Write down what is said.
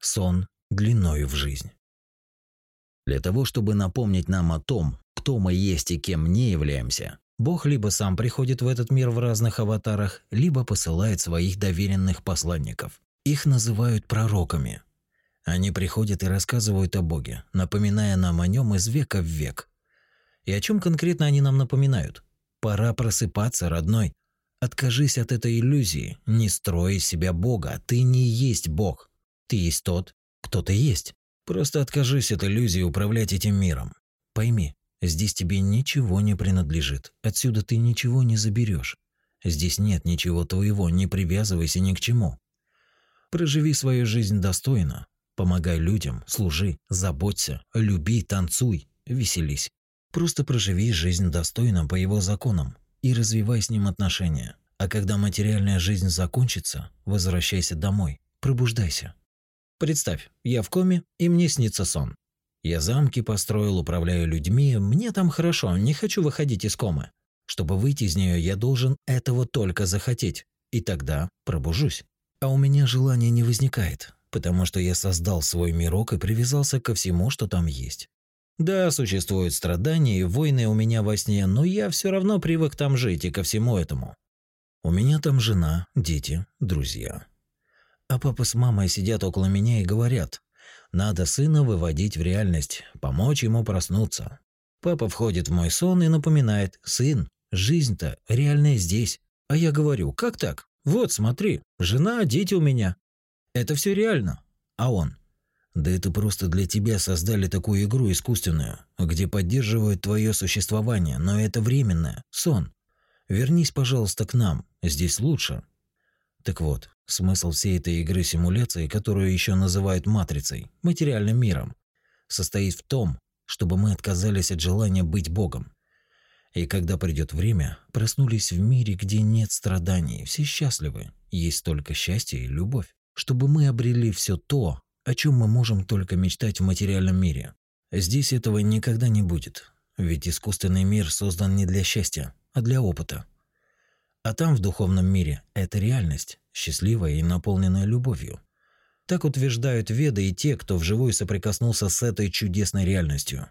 Сон длиною в жизнь. Для того, чтобы напомнить нам о том, кто мы есть и кем не являемся, Бог либо сам приходит в этот мир в разных аватарах, либо посылает своих доверенных посланников. Их называют пророками. Они приходят и рассказывают о Боге, напоминая нам о нем из века в век. И о чем конкретно они нам напоминают? Пора просыпаться, родной. Откажись от этой иллюзии, не строй из себя Бога, ты не есть Бог. Ты есть тот, кто ты есть. Просто откажись от иллюзии управлять этим миром. Пойми, здесь тебе ничего не принадлежит, отсюда ты ничего не заберешь. Здесь нет ничего твоего, не привязывайся ни к чему. Проживи свою жизнь достойно, помогай людям, служи, заботься, люби, танцуй, веселись. Просто проживи жизнь достойно по его законам и развивай с ним отношения. А когда материальная жизнь закончится, возвращайся домой, пробуждайся. Представь, я в коме, и мне снится сон. Я замки построил, управляю людьми, мне там хорошо, не хочу выходить из комы. Чтобы выйти из нее, я должен этого только захотеть, и тогда пробужусь. А у меня желания не возникает, потому что я создал свой мирок и привязался ко всему, что там есть. Да, существуют страдания и войны у меня во сне, но я все равно привык там жить и ко всему этому. У меня там жена, дети, друзья. А папа с мамой сидят около меня и говорят, надо сына выводить в реальность, помочь ему проснуться. Папа входит в мой сон и напоминает, сын, жизнь-то реальная здесь. А я говорю, как так? Вот, смотри, жена, дети у меня. Это все реально. А он, да это просто для тебя создали такую игру искусственную, где поддерживают твое существование, но это временное, сон. Вернись, пожалуйста, к нам, здесь лучше. Так вот, смысл всей этой игры симуляции, которую еще называют матрицей, материальным миром, состоит в том, чтобы мы отказались от желания быть Богом. И когда придет время, проснулись в мире, где нет страданий, все счастливы, есть только счастье и любовь, чтобы мы обрели все то, о чем мы можем только мечтать в материальном мире. Здесь этого никогда не будет, ведь искусственный мир создан не для счастья, а для опыта. А там, в духовном мире, это реальность, счастливая и наполненная любовью. Так утверждают веды и те, кто вживую соприкоснулся с этой чудесной реальностью.